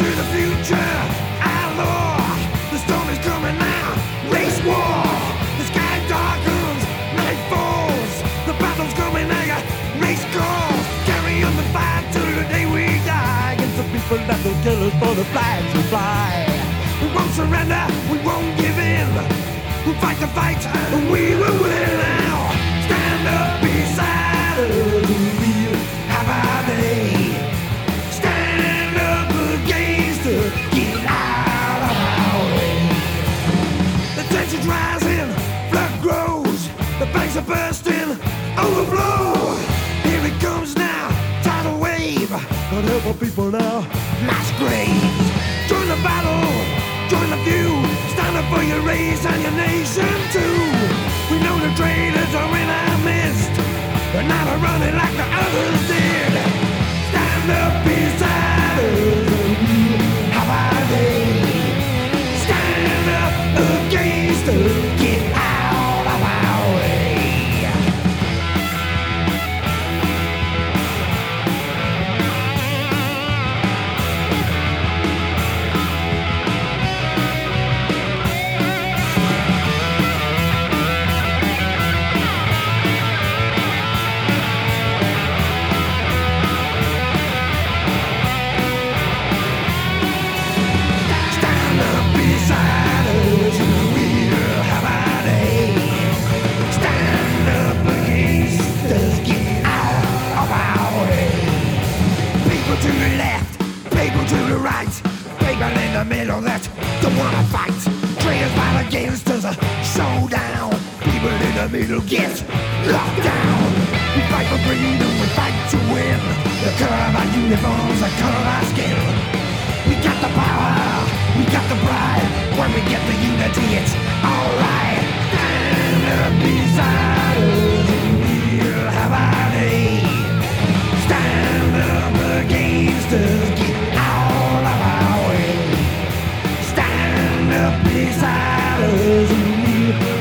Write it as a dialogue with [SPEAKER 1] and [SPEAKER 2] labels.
[SPEAKER 1] to the future. Outlaw, the storm is coming now. Race war, the sky darkens, night falls. The battle's coming now. Race calls, carry on the fight till the day we die. Against the people that will kill us for the flag to fly. We won't surrender, we won't give in. We'll fight the fight, and we will win. Bursting, overflow. Here it comes now, tidal wave. God help people now, mass graves. Join the battle, join the few. lights. Figure in the middle, that don't wanna fight. Traitors by the gangsters, a showdown. People in the middle get locked down. We fight for freedom, we fight to win. The color of our uniforms, the color of our skin. We got the power, we got the pride. When we get the unity, it's alright. And the beside us, we'll have our day. Stand up against us. Besides me.